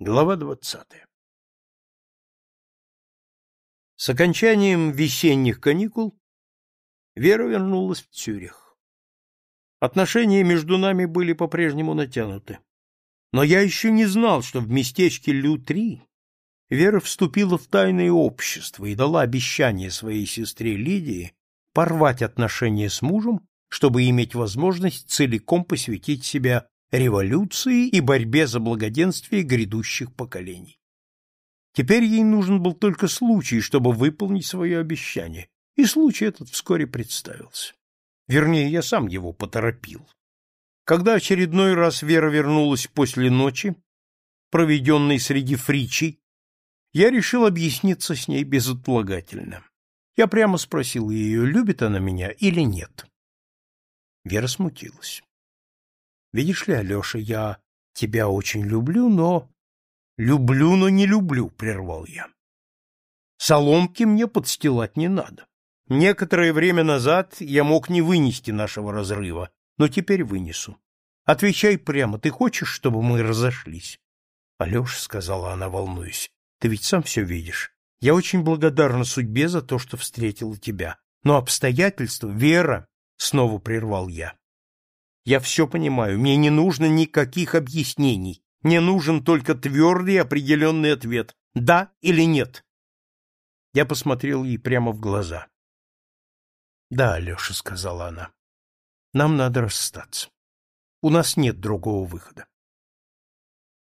Глава двадцатая С окончанием весенних каникул Вера вернулась в Цюрих. Отношения между нами были по-прежнему натянуты. Но я еще не знал, что в местечке Лю-3 Вера вступила в тайное общество и дала обещание своей сестре Лидии порвать отношения с мужем, чтобы иметь возможность целиком посвятить себя революции и борьбе за благоденствие грядущих поколений. Теперь ей нужен был только случай, чтобы выполнить свое обещание, и случай этот вскоре представился. Вернее, я сам его поторопил. Когда очередной раз Вера вернулась после ночи, проведенной среди фричей, я решил объясниться с ней безотлагательно. Я прямо спросил ее, любит она меня или нет. Вера смутилась. Видишь ли, Алеша, я тебя очень люблю, но... Люблю, но не люблю, прервал я. Соломки мне подстилать не надо. Некоторое время назад я мог не вынести нашего разрыва, но теперь вынесу. Отвечай прямо, ты хочешь, чтобы мы разошлись? Алеша, сказала она, волнуясь, ты ведь сам все видишь. Я очень благодарна судьбе за то, что встретила тебя. Но обстоятельства, Вера, снова прервал я. Я все понимаю, мне не нужно никаких объяснений. Мне нужен только твердый определенный ответ – да или нет. Я посмотрел ей прямо в глаза. «Да, Алеша», — сказала она, — «нам надо расстаться. У нас нет другого выхода».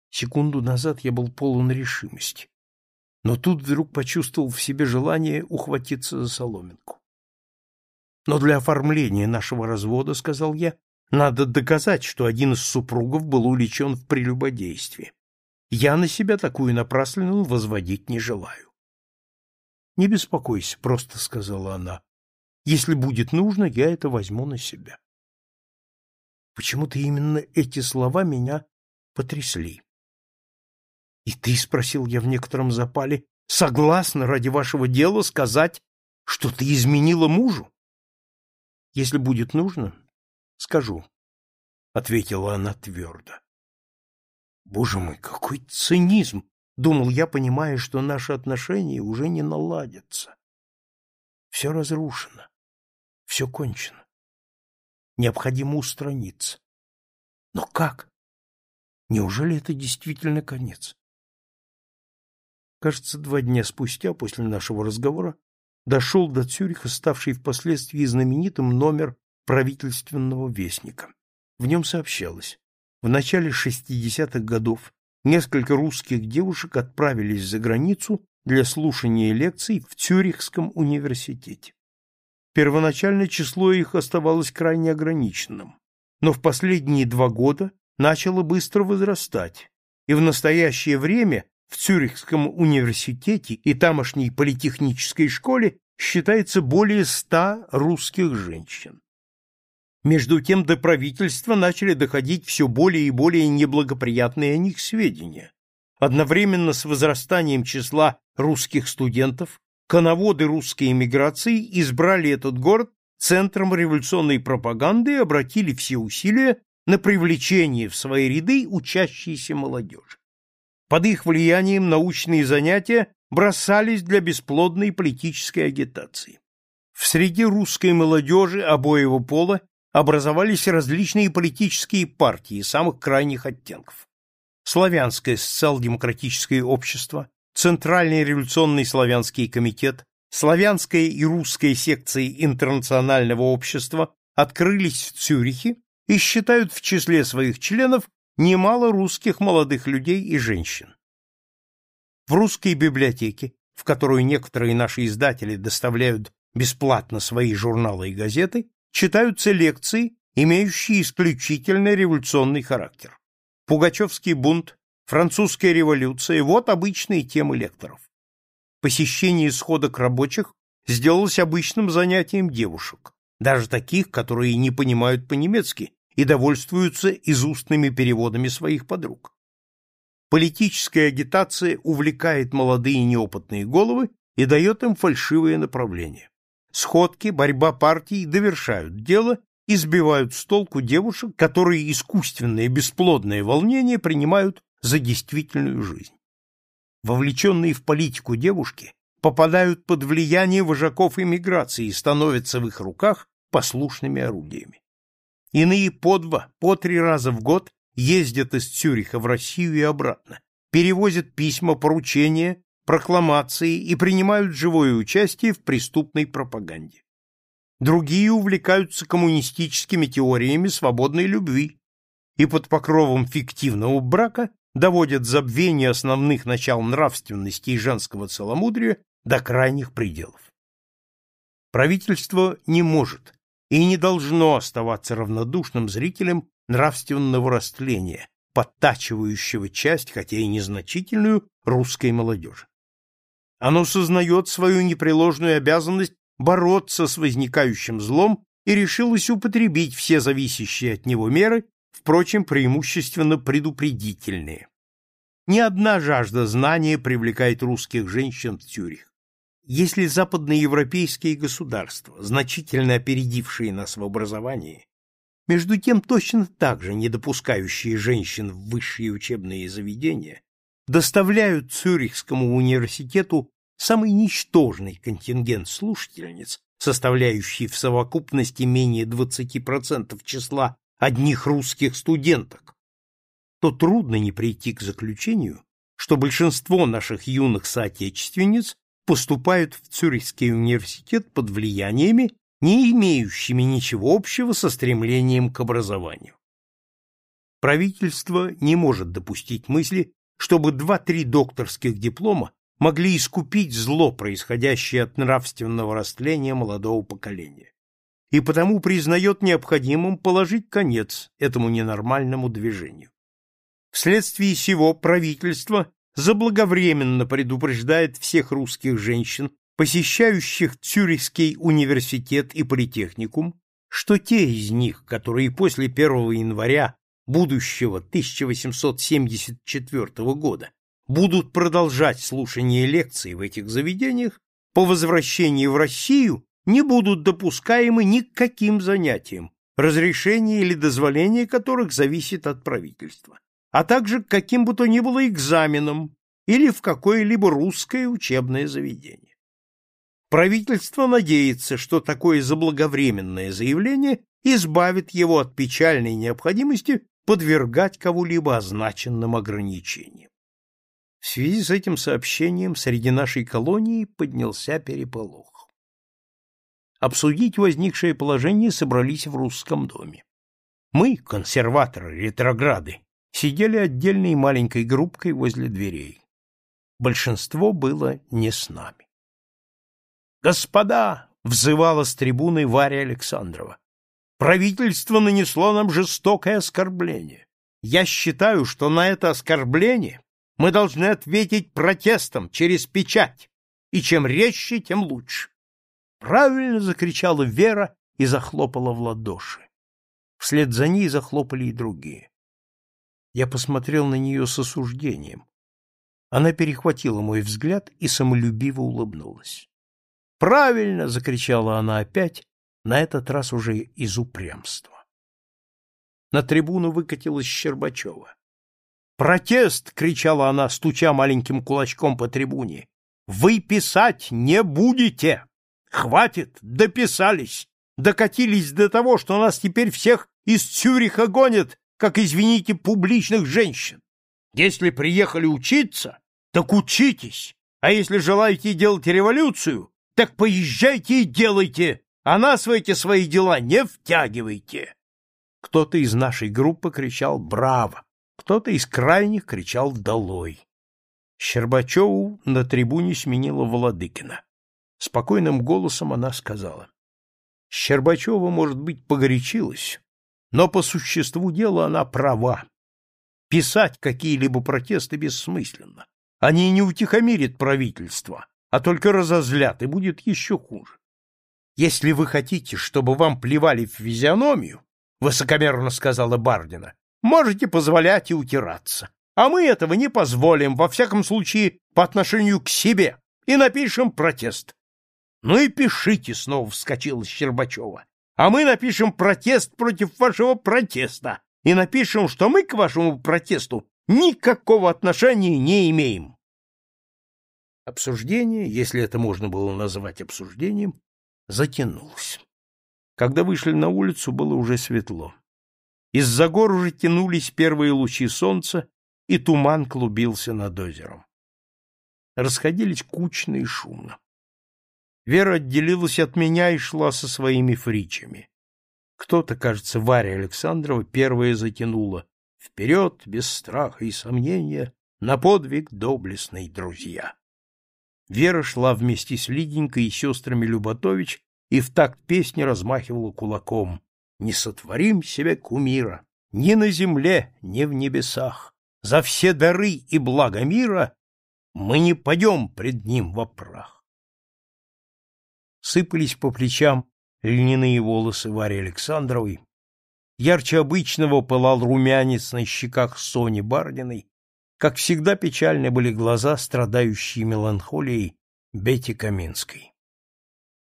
Секунду назад я был полон решимости, но тут вдруг почувствовал в себе желание ухватиться за соломинку. «Но для оформления нашего развода, — сказал я, надо доказать, что один из супругов был увлечен в прелюбодействе. Я на себя такую напраслину возводить не желаю. — Не беспокойся, — просто сказала она. — Если будет нужно, я это возьму на себя. Почему-то именно эти слова меня потрясли. — И ты, — спросил я в некотором запале, — согласна ради вашего дела сказать, что ты изменила мужу? — Если будет нужно, — Скажу, — ответила она твердо. Боже мой, какой цинизм! — думал я, понимая, что наши отношения уже не наладятся. Все разрушено, все кончено. Необходимо устраниться. Но как? Неужели это действительно конец? Кажется, два дня спустя после нашего разговора дошел до Цюриха ставший впоследствии знаменитым номер правительственного вестника. В нем сообщалось, в начале 60-х годов несколько русских девушек отправились за границу для слушания лекций в Цюрихском университете. Первоначально число их оставалось крайне ограниченным, но в последние два года начало быстро возрастать, и в настоящее время в Цюрихском университете и тамошней политехнической школе считается более ста русских женщин. Между тем до правительства начали доходить все более и более неблагоприятные о них сведения. Одновременно с возрастанием числа русских студентов, коноводы русской эмиграции избрали этот город центром революционной пропаганды и обратили все усилия на привлечение в свои ряды учащейся молодежи. Под их влиянием научные занятия бросались для бесплодной политической агитации. В среде русской молодежи обоего пола образовались различные политические партии самых крайних оттенков. Славянское социал-демократическое общество, Центральный революционный славянский комитет, славянская и русская секции интернационального общества открылись в Цюрихе и считают в числе своих членов немало русских молодых людей и женщин. В русской библиотеке, в которую некоторые наши издатели доставляют бесплатно свои журналы и газеты, читаются лекции, имеющие исключительно революционный характер. Пугачевский бунт, французская революция – вот обычные темы лекторов. Посещение сходок рабочих сделалось обычным занятием девушек, даже таких, которые не понимают по-немецки и довольствуются изустными переводами своих подруг. Политическая агитация увлекает молодые неопытные головы и дает им фальшивое направление. Сходки, борьба партий довершают дело и сбивают с толку девушек, которые искусственное бесплодное волнение принимают за действительную жизнь. Вовлеченные в политику девушки попадают под влияние вожаков эмиграции и становятся в их руках послушными орудиями. Иные по два, по три раза в год ездят из Цюриха в Россию и обратно, перевозят письма, поручения, прокламации и принимают живое участие в преступной пропаганде. Другие увлекаются коммунистическими теориями свободной любви и под покровом фиктивного брака доводят забвение основных начал нравственности и женского целомудрия до крайних пределов. Правительство не может и не должно оставаться равнодушным зрителем нравственного растления, подтачивающего часть, хотя и незначительную, русской молодежи. Оно сознает свою непреложную обязанность бороться с возникающим злом и решилось употребить все зависящие от него меры, впрочем, преимущественно предупредительные. Ни одна жажда знания привлекает русских женщин в Цюрих. Если западноевропейские государства, значительно опередившие нас в образовании, между тем точно так же не допускающие женщин в высшие учебные заведения, доставляют Цюрихскому университету самый ничтожный контингент слушательниц, составляющий в совокупности менее 20% числа одних русских студенток, то трудно не прийти к заключению, что большинство наших юных соотечественниц поступают в Цюрихский университет под влияниями, не имеющими ничего общего со стремлением к образованию. Правительство не может допустить мысли, чтобы два-три докторских диплома могли искупить зло, происходящее от нравственного растления молодого поколения, и потому признает необходимым положить конец этому ненормальному движению. Вследствие сего правительство заблаговременно предупреждает всех русских женщин, посещающих Цюрихский университет и политехникум, что те из них, которые после 1 января будущего 1874 года будут продолжать слушание лекций в этих заведениях, по возвращении в Россию не будут допускаемы ни к каким занятиям, разрешение или дозволение которых зависит от правительства а также к каким бы то ни было экзаменам или в какое-либо русское учебное заведение. Правительство надеется, что такое заблаговременное заявление избавит его от печальной необходимости подвергать кого-либо означенным ограничениям. В связи с этим сообщением среди нашей колонии поднялся переполох. Обсудить возникшее положение собрались в русском доме. Мы, консерваторы, ретрограды, сидели отдельной маленькой группкой возле дверей. Большинство было не с нами. «Господа!» — взывала с трибуны Варя Александрова. «Правительство нанесло нам жестокое оскорбление. Я считаю, что на это оскорбление мы должны ответить протестом через печать, и чем резче, тем лучше». Правильно закричала Вера и захлопала в ладоши. Вслед за ней захлопали и другие. Я посмотрел на нее с осуждением. Она перехватила мой взгляд и самолюбиво улыбнулась. «Правильно!» — закричала она опять, на этот раз уже из упрямства. На трибуну выкатилась Щербачева. «Протест!» — кричала она, стуча маленьким кулачком по трибуне. «Вы писать не будете! Хватит! Дописались! Докатились до того, что нас теперь всех из Цюриха гонят как, извините, публичных женщин. Если приехали учиться, так учитесь, а если желаете делать революцию, так поезжайте и делайте, а нас в эти свои дела не втягивайте. Кто-то из нашей группы кричал «Браво!», кто-то из крайних кричал «Долой!». Щербачеву на трибуне сменила Володыкина. Спокойным голосом она сказала. Щербачева, может быть, погорячилась, но по существу дела она права. Писать какие-либо протесты бессмысленно. Они не утихомирят правительство, а только разозлят, и будет еще хуже. Если вы хотите, чтобы вам плевали в физиономию, высокомерно сказала Бардина, можете позволять и утираться. А мы этого не позволим, во всяком случае, по отношению к себе, и напишем протест. Ну и пишите, снова вскочила Щербачева а мы напишем протест против вашего протеста и напишем, что мы к вашему протесту никакого отношения не имеем. Обсуждение, если это можно было назвать обсуждением, затянулось. Когда вышли на улицу, было уже светло. Из-за гор уже тянулись первые лучи солнца, и туман клубился над озером. Расходились кучно и шумно. Вера отделилась от меня и шла со своими фричами. Кто-то, кажется, Варя Александрова первая затянула. Вперед, без страха и сомнения, на подвиг доблестной друзья. Вера шла вместе с Лиденькой и сестрами Люботович и в такт песни размахивала кулаком. «Не сотворим себе кумира, ни на земле, ни в небесах. За все дары и блага мира мы не пойдем пред ним во прах». Сыпались по плечам льняные волосы Вари Александровой, ярче обычного пылал румянец на щеках Сони Бардиной, как всегда печальны были глаза, страдающие меланхолией Бетти Каминской.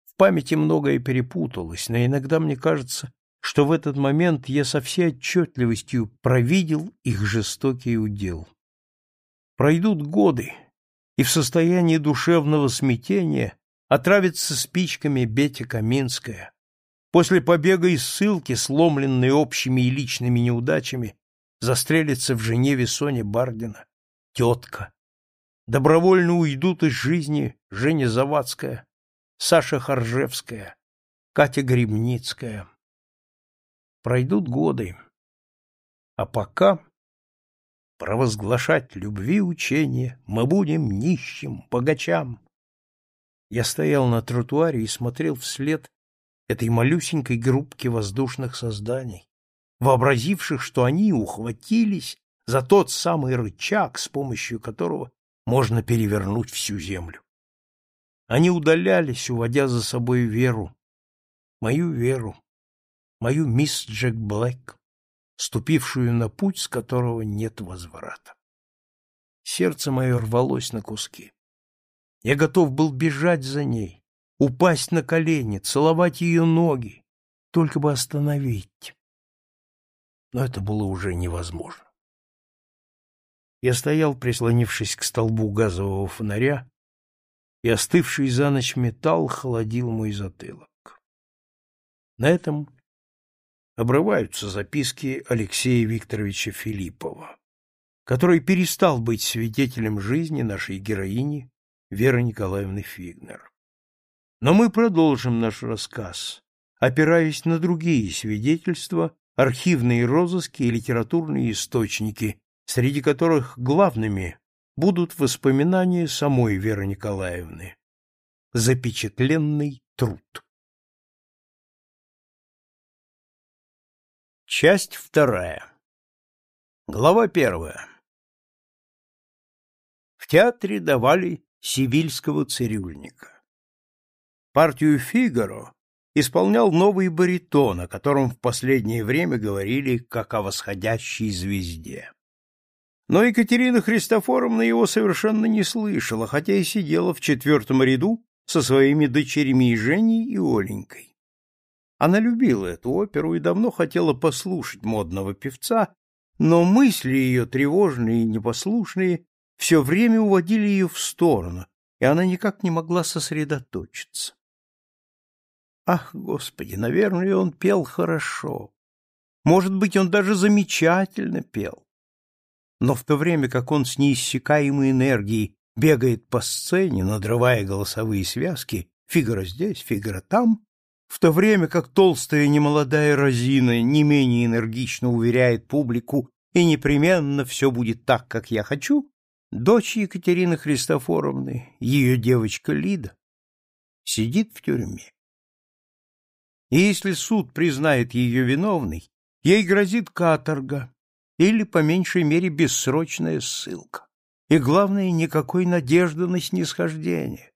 В памяти многое перепуталось, но иногда мне кажется, что в этот момент я со всей отчетливостью провидел их жестокий удел. Пройдут годы, и в состоянии душевного смятения отравится спичками Бетя Каминская. После побега из ссылки, сломленной общими и личными неудачами, застрелится в Женеве Соня Бардина, тетка. Добровольно уйдут из жизни Женя Завадская, Саша Харжевская, Катя Гребницкая. Пройдут годы, а пока провозглашать любви учение мы будем нищим, богачам. Я стоял на тротуаре и смотрел вслед этой малюсенькой группке воздушных созданий, вообразивших, что они ухватились за тот самый рычаг, с помощью которого можно перевернуть всю землю. Они удалялись, уводя за собой веру, мою веру, мою мисс Джек Блэк, ступившую на путь, с которого нет возврата. Сердце мое рвалось на куски. Я готов был бежать за ней, упасть на колени, целовать ее ноги, только бы остановить. Но это было уже невозможно. Я стоял, прислонившись к столбу газового фонаря, и остывший за ночь металл холодил мой затылок. На этом обрываются записки Алексея Викторовича Филиппова, который перестал быть свидетелем жизни нашей героини Веры Николаевны Фигнер. Но мы продолжим наш рассказ, опираясь на другие свидетельства, архивные розыски и литературные источники, среди которых главными будут воспоминания самой Веры Николаевны. Запечатленный труд. Часть вторая. Глава первая. В театре давали сивильского цирюльника. Партию «Фигаро» исполнял новый баритон, о котором в последнее время говорили как о восходящей звезде. Но Екатерина Христофоровна его совершенно не слышала, хотя и сидела в четвертом ряду со своими дочерьми Женей и Оленькой. Она любила эту оперу и давно хотела послушать модного певца, но мысли ее, тревожные и непослушные, все время уводили ее в сторону, и она никак не могла сосредоточиться. Ах, Господи, наверное, он пел хорошо. Может быть, он даже замечательно пел но в то время как он с неиссякаемой энергией бегает по сцене, надрывая голосовые связки, фигура здесь, фигура там, в то время как толстая немолодая Розина не менее энергично уверяет публику и непременно все будет так, как я хочу, дочь Екатерины Христофоровны, ее девочка Лида, сидит в тюрьме. И если суд признает ее виновной, ей грозит каторга, или, по меньшей мере, бессрочная ссылка. И, главное, никакой надежды на снисхождение.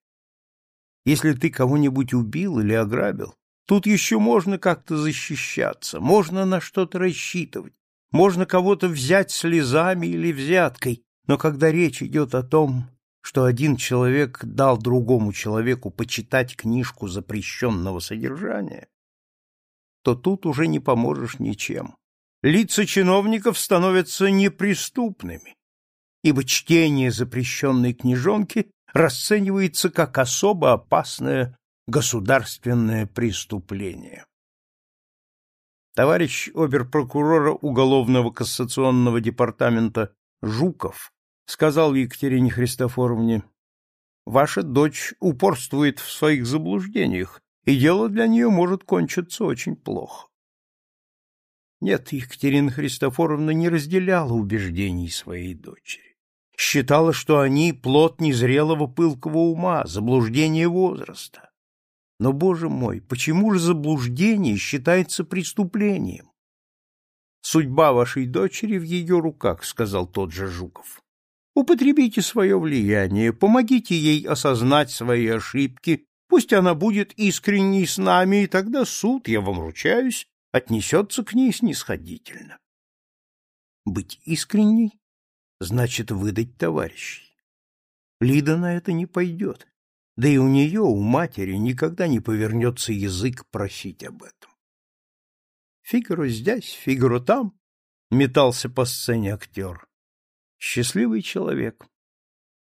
Если ты кого-нибудь убил или ограбил, тут еще можно как-то защищаться, можно на что-то рассчитывать, можно кого-то взять слезами или взяткой, но когда речь идет о том, что один человек дал другому человеку почитать книжку запрещенного содержания, то тут уже не поможешь ничем лица чиновников становятся неприступными, ибо чтение запрещенной книжонки расценивается как особо опасное государственное преступление. Товарищ оберпрокурора уголовного кассационного департамента Жуков сказал Екатерине Христофоровне, «Ваша дочь упорствует в своих заблуждениях, и дело для нее может кончиться очень плохо». Нет, Екатерина Христофоровна не разделяла убеждений своей дочери. Считала, что они плод незрелого пылкого ума, заблуждение возраста. Но, боже мой, почему же заблуждение считается преступлением? Судьба вашей дочери в ее руках, сказал тот же Жуков. Употребите свое влияние, помогите ей осознать свои ошибки, пусть она будет искренней с нами, и тогда суд, я вам ручаюсь, отнесется к ней снисходительно. Быть искренней значит выдать товарищей. Лида на это не пойдет. Да и у нее, у матери, никогда не повернется язык просить об этом. Фигаро здесь, Фигаро там, метался по сцене актер. Счастливый человек.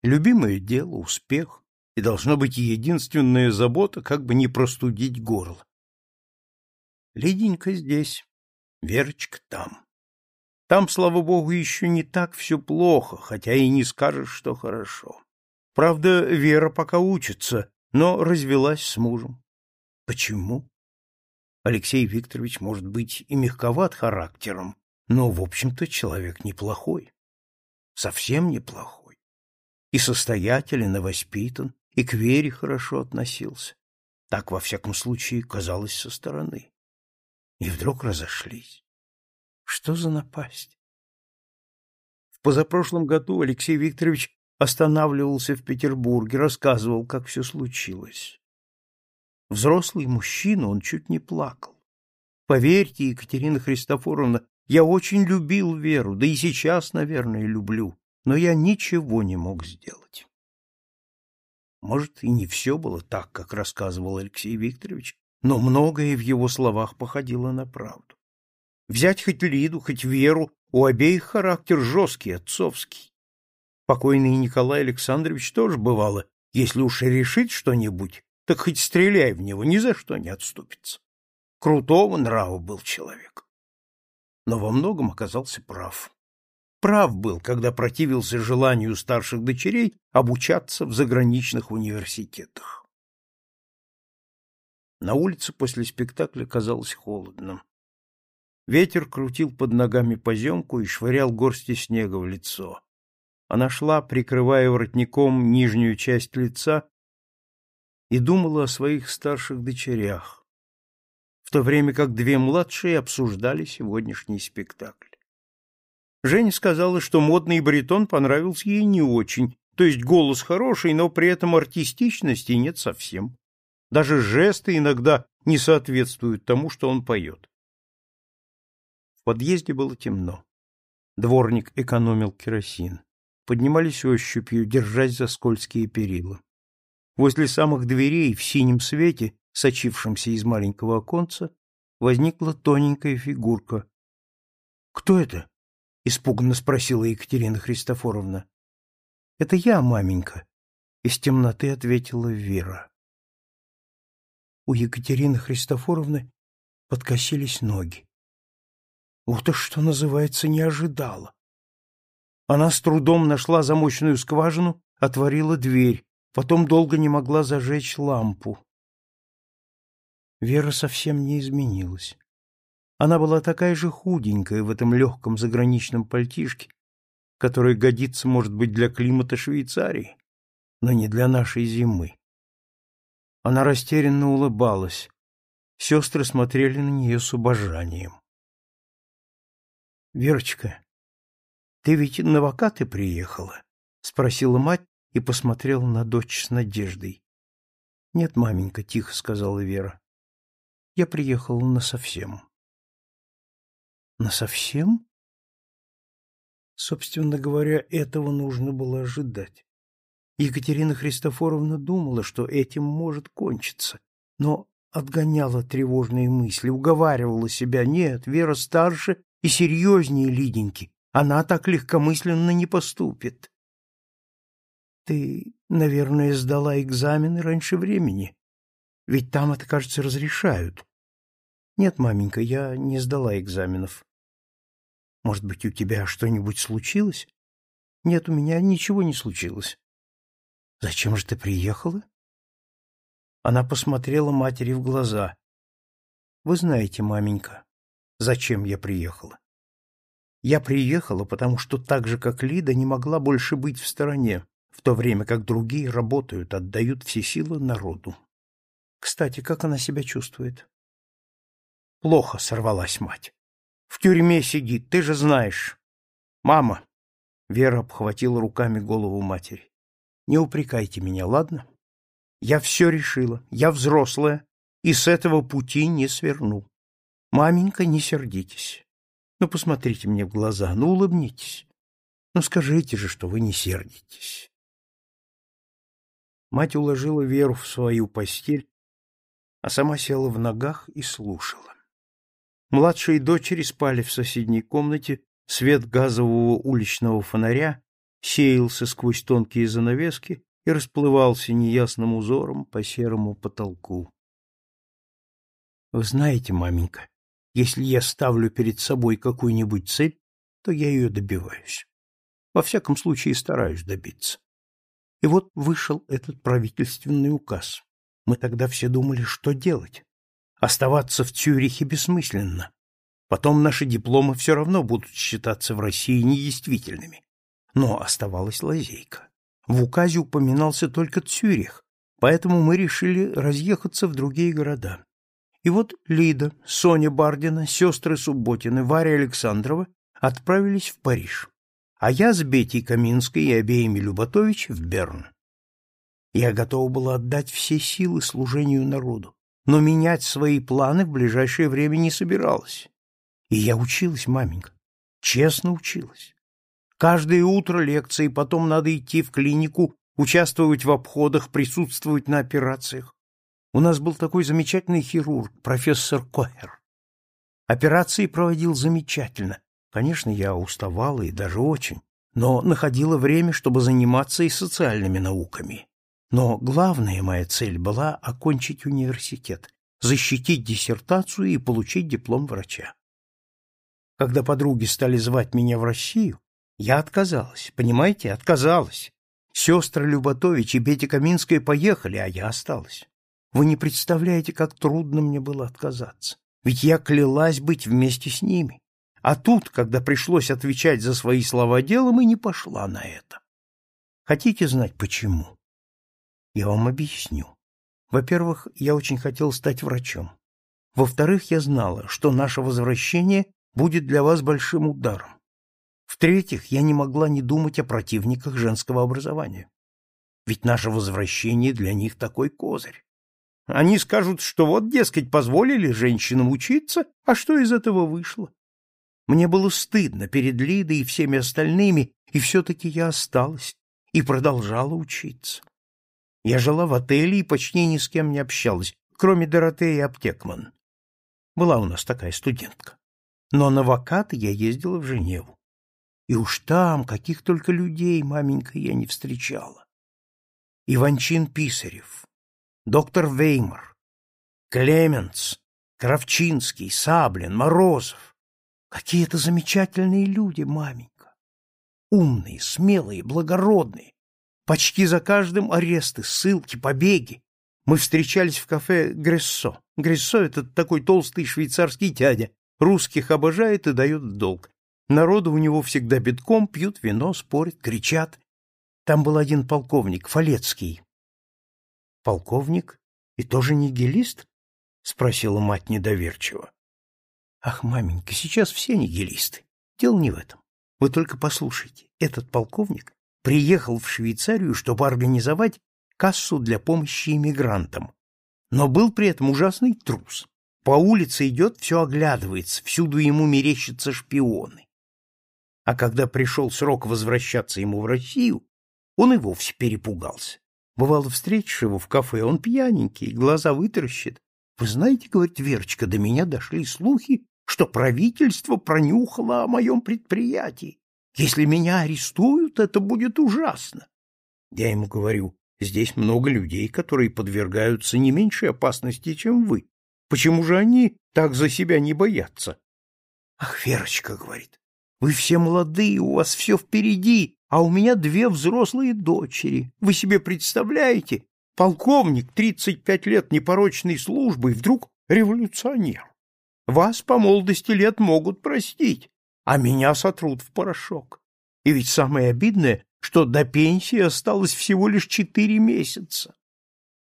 Любимое дело, успех, и должно быть единственная забота, как бы не простудить горло. Лиденька здесь, Верочка там. Там, слава богу, еще не так все плохо, хотя и не скажешь, что хорошо. Правда, Вера пока учится, но развелась с мужем. Почему? Алексей Викторович может быть и мягковат характером, но, в общем-то, человек неплохой. Совсем неплохой. И состоятелен, и воспитан, и к Вере хорошо относился. Так, во всяком случае, казалось со стороны. И вдруг разошлись. Что за напасть? В позапрошлом году Алексей Викторович останавливался в Петербурге, рассказывал, как все случилось. Взрослый мужчина, он чуть не плакал. Поверьте, Екатерина Христофоровна, я очень любил Веру, да и сейчас, наверное, люблю, но я ничего не мог сделать. Может, и не все было так, как рассказывал Алексей Викторович, но многое в его словах походило на правду. Взять хоть Лиду, хоть Веру, у обеих характер жесткий, отцовский. Покойный Николай Александрович тоже бывало, если уж и решит что-нибудь, так хоть стреляй в него, ни за что не отступится. Крутого нрава был человек. Но во многом оказался прав. Прав был, когда противился желанию старших дочерей обучаться в заграничных университетах. На улице после спектакля казалось холодно. Ветер крутил под ногами поземку и швырял горсти снега в лицо. Она шла, прикрывая воротником нижнюю часть лица, и думала о своих старших дочерях, в то время как две младшие обсуждали сегодняшний спектакль. Женя сказала, что модный баритон понравился ей не очень, то есть голос хороший, но при этом артистичности нет совсем. Даже жесты иногда не соответствуют тому, что он поет. В подъезде было темно. Дворник экономил керосин поднимались ощупью, держась за скользкие перила. Возле самых дверей в синем свете, сочившемся из маленького оконца, возникла тоненькая фигурка. — Кто это? — испуганно спросила Екатерина Христофоровна. — Это я, маменька, — из темноты ответила Вера. У Екатерины Христофоровны подкосились ноги. Вот уж что называется, не ожидала. Она с трудом нашла замочную скважину, отворила дверь, потом долго не могла зажечь лампу. Вера совсем не изменилась. Она была такая же худенькая в этом легком заграничном пальтишке, который годится, может быть, для климата Швейцарии, но не для нашей зимы. Она растерянно улыбалась. Сестры смотрели на нее с обожанием. — Верочка, — Ты ведь на вакаты приехала? — спросила мать и посмотрела на дочь с надеждой. — Нет, маменька, — тихо сказала Вера. — Я приехала насовсем. — Насовсем? Собственно говоря, этого нужно было ожидать. Екатерина Христофоровна думала, что этим может кончиться, но отгоняла тревожные мысли, уговаривала себя, нет, Вера старше И серьезнее, Лиденьки, она так легкомысленно не поступит. Ты, наверное, сдала экзамены раньше времени. Ведь там это, кажется, разрешают. Нет, маменька, я не сдала экзаменов. Может быть, у тебя что-нибудь случилось? Нет, у меня ничего не случилось. Зачем же ты приехала? Она посмотрела матери в глаза. Вы знаете, маменька, зачем я приехала? Я приехала, потому что так же, как Лида, не могла больше быть в стороне, в то время как другие работают, отдают все силы народу. Кстати, как она себя чувствует? Плохо сорвалась мать. В тюрьме сидит, ты же знаешь. Мама. Вера обхватила руками голову матери. Не упрекайте меня, ладно? Я все решила, я взрослая, и с этого пути не сверну. Маменька, не сердитесь. Ну, посмотрите мне в глаза, ну, улыбнитесь. Ну, скажите же, что вы не сердитесь. Мать уложила Веру в свою постель, а сама села в ногах и слушала. Младшие дочери спали в соседней комнате, свет газового уличного фонаря сеялся сквозь тонкие занавески и расплывался неясным узором по серому потолку. — Вы знаете, маменька, если я ставлю перед собой какую-нибудь цель, то я ее добиваюсь. Во всяком случае, стараюсь добиться. И вот вышел этот правительственный указ. Мы тогда все думали, что делать. Оставаться в Цюрихе бессмысленно. Потом наши дипломы все равно будут считаться в России недействительными. Но оставалась лазейка. В указе упоминался только Цюрих, поэтому мы решили разъехаться в другие города. И вот Лида, Соня Бардина, сестры Субботины, Варя Александрова отправились в Париж, а я с Бетей Каминской и обеими Люботович в Берн. Я готова была отдать все силы служению народу, но менять свои планы в ближайшее время не собиралась. И я училась, маменька, честно училась. Каждое утро лекции, потом надо идти в клинику, участвовать в обходах, присутствовать на операциях. У нас был такой замечательный хирург, профессор Кохер. Операции проводил замечательно. Конечно, я уставала и даже очень, но находила время, чтобы заниматься и социальными науками. Но главная моя цель была окончить университет, защитить диссертацию и получить диплом врача. Когда подруги стали звать меня в Россию, я отказалась, понимаете, отказалась. Сестры Люботович и Бетя Каминская поехали, а я осталась. Вы не представляете, как трудно мне было отказаться. Ведь я клялась быть вместе с ними. А тут, когда пришлось отвечать за свои слова делом, и не пошла на это. Хотите знать, почему? Я вам объясню. Во-первых, я очень хотел стать врачом. Во-вторых, я знала, что наше возвращение будет для вас большим ударом. В-третьих, я не могла не думать о противниках женского образования. Ведь наше возвращение для них такой козырь. Они скажут, что вот, дескать, позволили женщинам учиться, а что из этого вышло? Мне было стыдно перед Лидой и всеми остальными, и все-таки я осталась и продолжала учиться. Я жила в отеле и почти ни с кем не общалась, кроме Доротеи Аптекман. Была у нас такая студентка. Но на вакаты я ездила в Женеву. И уж там каких только людей, маменька, я не встречала. Иванчин Писарев, доктор Веймар, Клеменц, Кравчинский, Саблин, Морозов. Какие это замечательные люди, маменька. Умные, смелые, благородные. Почти за каждым аресты, ссылки, побеги. Мы встречались в кафе Грессо. Грессо — это такой толстый швейцарский дядя. Русских обожает и дает долг. Народу у него всегда битком, пьют вино, спорят, кричат. Там был один полковник, Фалецкий, Полковник? И тоже нигилист? Спросила мать недоверчиво. Ах, маменька, сейчас все нигилисты. Дело не в этом. Вы только послушайте. Этот полковник приехал в Швейцарию, чтобы организовать кассу для помощи иммигрантам. Но был при этом ужасный трус. По улице идет, все оглядывается, всюду ему мерещатся шпионы. А когда пришел срок возвращаться ему в Россию, он и вовсе перепугался. Бывало, встретишь его в кафе, он пьяненький, глаза вытаращит. Вы знаете, говорит Верочка, до меня дошли слухи, что правительство пронюхало о моем предприятии. Если меня арестуют, это будет ужасно. Я ему говорю, здесь много людей, которые подвергаются не меньшей опасности, чем вы. Почему же они так за себя не боятся? Ах, Верочка, говорит, вы все молодые, у вас все впереди, а у меня две взрослые дочери. Вы себе представляете? Полковник, 35 лет непорочной службы, и вдруг революционер. Вас по молодости лет могут простить, а меня сотрут в порошок. И ведь самое обидное, что до пенсии осталось всего лишь четыре месяца.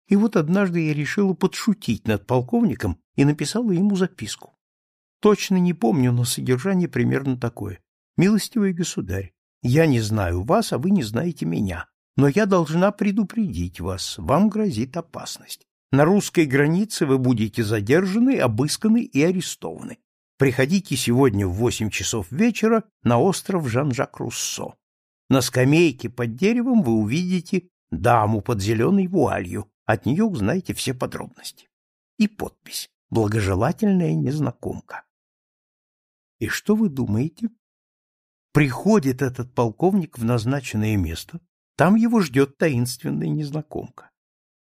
И вот однажды я решила подшутить над полковником и написала ему записку. Точно не помню, но содержание примерно такое. «Милостивый государь, я не знаю вас, а вы не знаете меня, но я должна предупредить вас, вам грозит опасность. На русской границе вы будете задержаны, обысканы и арестованы. Приходите сегодня в восемь часов вечера на остров Жан-Жак-Руссо. На скамейке под деревом вы увидите даму под зеленой вуалью. От нее узнаете все подробности. И подпись «Благожелательная незнакомка». И что вы думаете? Приходит этот полковник в назначенное место, там его ждет таинственная незнакомка.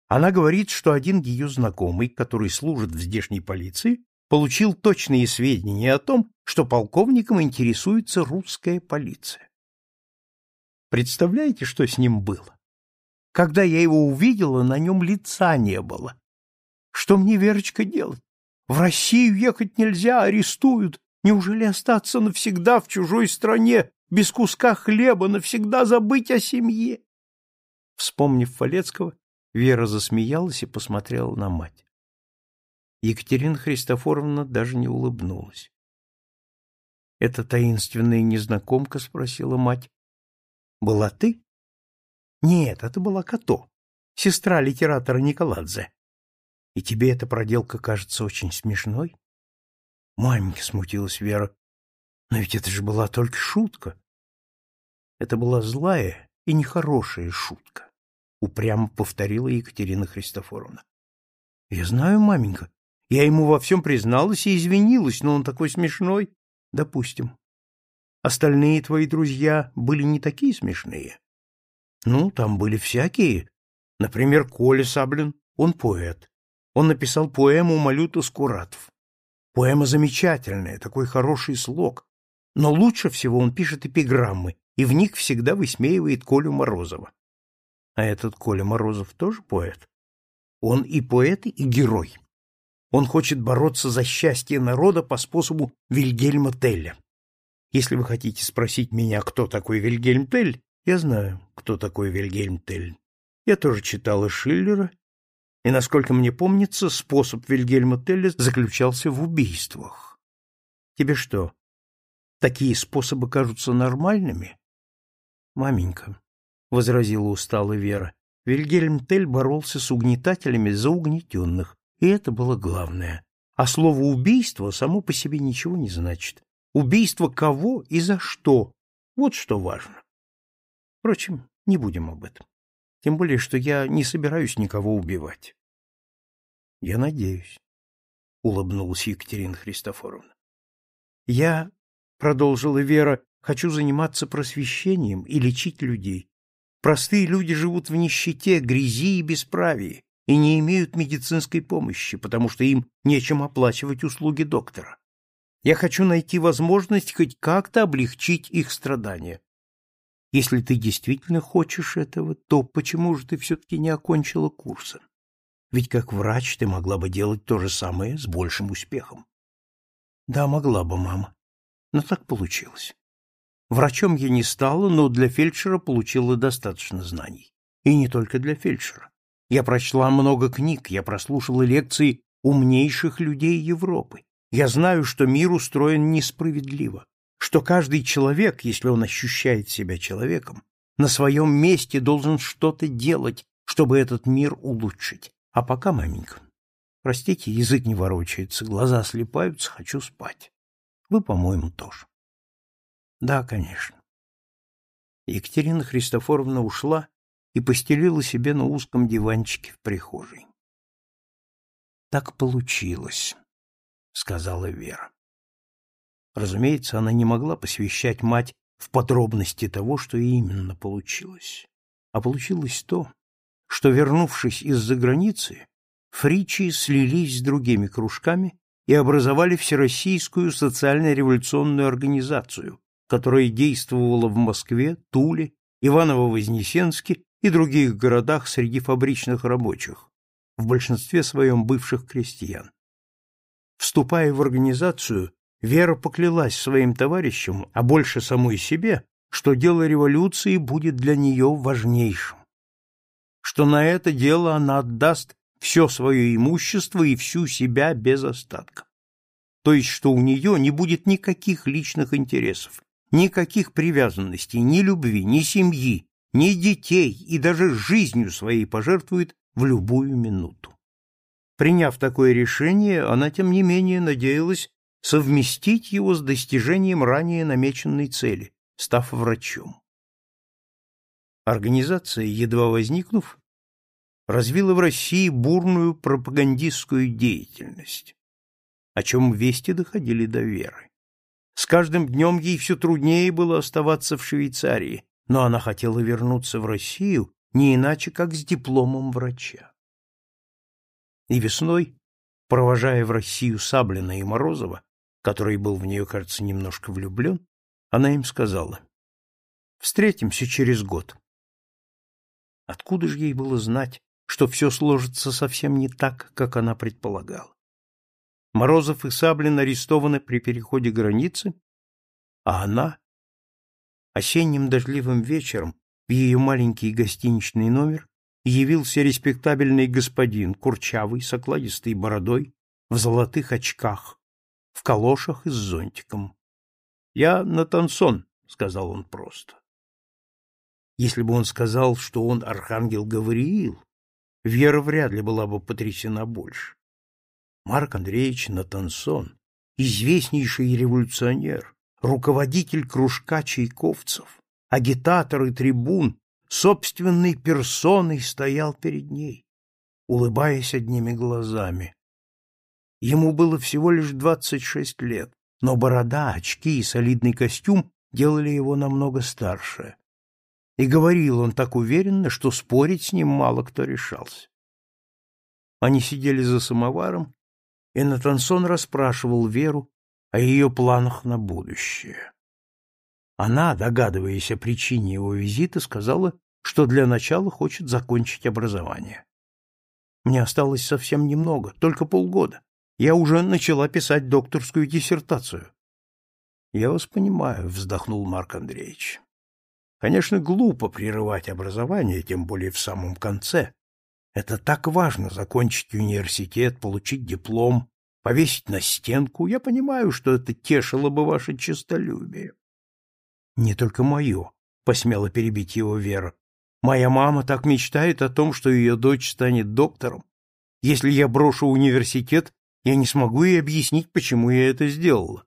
Она говорит, что один ее знакомый, который служит в здешней полиции, получил точные сведения о том, что полковником интересуется русская полиция. Представляете, что с ним было? Когда я его увидела, на нем лица не было. Что мне, Верочка, делать? В Россию ехать нельзя, арестуют. Неужели остаться навсегда в чужой стране, без куска хлеба, навсегда забыть о семье? Вспомнив Фалецкого, Вера засмеялась и посмотрела на мать. Екатерина Христофоровна даже не улыбнулась. — Это таинственная незнакомка? — спросила мать. — Была ты? — Нет, это была Като, сестра литератора Николадзе. — И тебе эта проделка кажется очень смешной? — Маменька, — смутилась Вера, — но ведь это же была только шутка. Это была злая и нехорошая шутка, — упрямо повторила Екатерина Христофоровна. — Я знаю, маменька, я ему во всем призналась и извинилась, но он такой смешной. Допустим. Остальные твои друзья были не такие смешные. Ну, там были всякие. Например, Коля Саблин. Он поэт. Он написал поэму «Малюта Скуратов». Поэма замечательная, такой хороший слог. Но лучше всего он пишет эпиграммы, и в них всегда высмеивает Колю Морозова. А этот Коля Морозов тоже поэт. Он и поэт, и герой. Он хочет бороться за счастье народа по способу Вильгельма Телля. Если вы хотите спросить меня, кто такой Вильгельм Тель, я знаю, кто такой Вильгельм Тель. Я тоже читала Шиллера, и, насколько мне помнится, способ Вильгельма Телля заключался в убийствах. Тебе что, такие способы кажутся нормальными? Маменька, — возразила усталая Вера, — Вильгельм Тель боролся с угнетателями за угнетенных, и это было главное. А слово «убийство» само по себе ничего не значит. Убийство кого и за что — вот что важно. Впрочем, не будем об этом. Тем более, что я не собираюсь никого убивать. — Я надеюсь, — улыбнулась Екатерина Христофоровна. — Я, — продолжила Вера, — хочу заниматься просвещением и лечить людей. Простые люди живут в нищете, грязи и бесправии и не имеют медицинской помощи, потому что им нечем оплачивать услуги доктора. Я хочу найти возможность хоть как-то облегчить их страдания. Если ты действительно хочешь этого, то почему же ты все-таки не окончила курса? Ведь как врач ты могла бы делать то же самое с большим успехом. Да, могла бы, мама. Но так получилось. Врачом я не стала, но для фельдшера получила достаточно знаний. И не только для фельдшера. Я прочла много книг, я прослушала лекции умнейших людей Европы. Я знаю, что мир устроен несправедливо, что каждый человек, если он ощущает себя человеком, на своем месте должен что-то делать, чтобы этот мир улучшить. А пока, маменька, простите, язык не ворочается, глаза слепаются, хочу спать. Вы, по-моему, тоже. Да, конечно. Екатерина Христофоровна ушла, и постелила себе на узком диванчике в прихожей. Так получилось, сказала Вера. Разумеется, она не могла посвящать мать в подробности того, что именно получилось. А получилось то, что, вернувшись из-за границы, фричи слились с другими кружками и образовали Всероссийскую социально-революционную организацию, которая действовала в Москве, Туле, Иваново-Вознесенске и других городах среди фабричных рабочих, в большинстве своем бывших крестьян. Вступая в организацию, Вера поклялась своим товарищам, а больше самой себе, что дело революции будет для нее важнейшим, что на это дело она отдаст все свое имущество и всю себя без остатка. То есть, что у нее не будет никаких личных интересов, никаких привязанностей, ни любви, ни семьи, ни детей и даже жизнью своей пожертвует в любую минуту. Приняв такое решение, она, тем не менее, надеялась совместить его с достижением ранее намеченной цели, став врачом. Организация, едва возникнув, развила в России бурную пропагандистскую деятельность, о чем вести доходили до веры. С каждым днем ей все труднее было оставаться в Швейцарии, но она хотела вернуться в Россию не иначе, как с дипломом врача. И весной, провожая в Россию Саблина и Морозова, который был в нее, кажется, немножко влюблен, она им сказала, «Встретимся через год». Откуда же ей было знать, что все сложится совсем не так, как она предполагала? Морозов и Саблин арестованы при переходе границы, а она... Осенним дождливым вечером в ее маленький гостиничный номер явился респектабельный господин, курчавый, с окладистой бородой, в золотых очках, в калошах и с зонтиком. — Я Натансон, — сказал он просто. Если бы он сказал, что он архангел Гавриил, Вера вряд ли была бы потрясена больше. Марк Андреевич Натансон, известнейший революционер, руководитель кружка чайковцев, агитатор и трибун, собственной персоной стоял перед ней, улыбаясь одними глазами. Ему было всего лишь двадцать шесть лет, но борода, очки и солидный костюм делали его намного старше. И говорил он так уверенно, что спорить с ним мало кто решался. Они сидели за самоваром, и Натансон расспрашивал Веру о ее планах на будущее. Она, догадываясь о причине его визита, сказала, что для начала хочет закончить образование. Мне осталось совсем немного, только полгода я уже начала писать докторскую диссертацию. — Я вас понимаю, — вздохнул Марк Андреевич. Конечно, глупо прерывать образование, тем более в самом конце. Это так важно — закончить университет, получить диплом, повесить на стенку. Я понимаю, что это тешило бы ваше честолюбие. — Не только мое, — посмела перебить его Вера. Моя мама так мечтает о том, что ее дочь станет доктором. Если я брошу университет, я не смогу ей объяснить, почему я это сделала.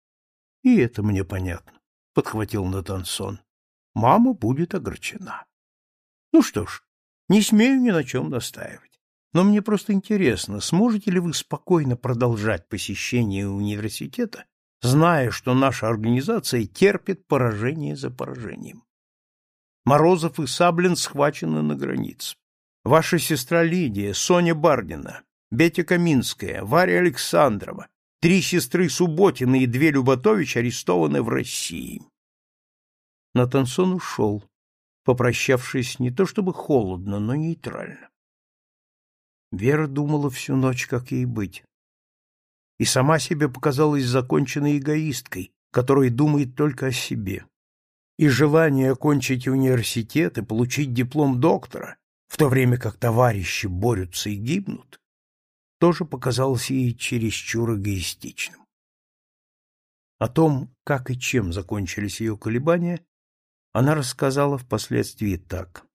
— И это мне понятно, — подхватил Натансон. — Мама будет огорчена. — Ну что ж, не смею ни на чем настаивать. Но мне просто интересно, сможете ли вы спокойно продолжать посещение университета, зная, что наша организация терпит поражение за поражением? Морозов и Саблин схвачены на границе. Ваша сестра Лидия, Соня Бардина, Бетя Каминская, Варя Александрова, три сестры Субботины и две Люботович арестованы в России. Натансон ушел, попрощавшись не то чтобы холодно, но нейтрально. Вера думала всю ночь, как ей быть. И сама себе показалась законченной эгоисткой, которая думает только о себе. И желание окончить университет и получить диплом доктора, в то время как товарищи борются и гибнут, тоже показалось ей чересчур эгоистичным. О том, как и чем закончились ее колебания, она рассказала впоследствии так.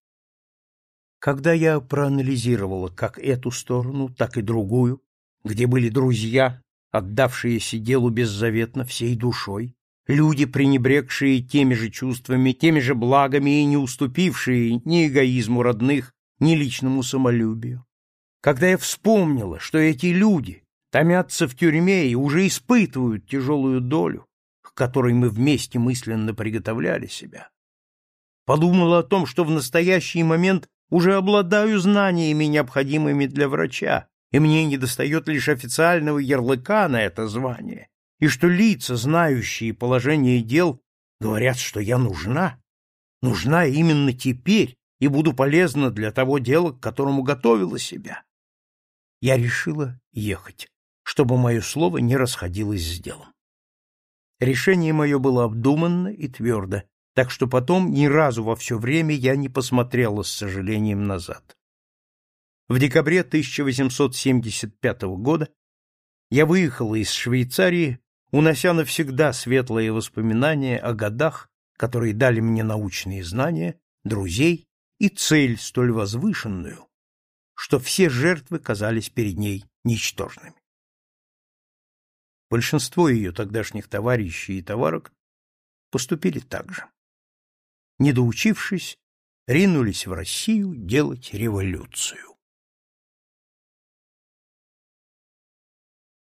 Когда я проанализировала как эту сторону, так и другую, где были друзья, отдавшиеся делу беззаветно всей душой, люди, пренебрегшие теми же чувствами, теми же благами и не уступившие ни эгоизму родных, ни личному самолюбию, когда я вспомнила, что эти люди, томятся в тюрьме и уже испытывают тяжелую долю, к которой мы вместе мысленно приготовляли себя. Подумала о том, что в настоящий момент уже обладаю знаниями, необходимыми для врача, и мне недостает лишь официального ярлыка на это звание, и что лица, знающие положение дел, говорят, что я нужна, нужна именно теперь и буду полезна для того дела, к которому готовила себя. Я решила ехать, чтобы мое слово не расходилось с делом. Решение мое было обдуманно и твердо, так что потом ни разу во все время я не посмотрела с сожалением назад. В декабре 1875 года я выехала из Швейцарии, унося навсегда светлые воспоминания о годах, которые дали мне научные знания, друзей и цель столь возвышенную, что все жертвы казались перед ней ничтожными. Большинство ее тогдашних товарищей и товарок поступили так же не доучившись, ринулись в Россию делать революцию.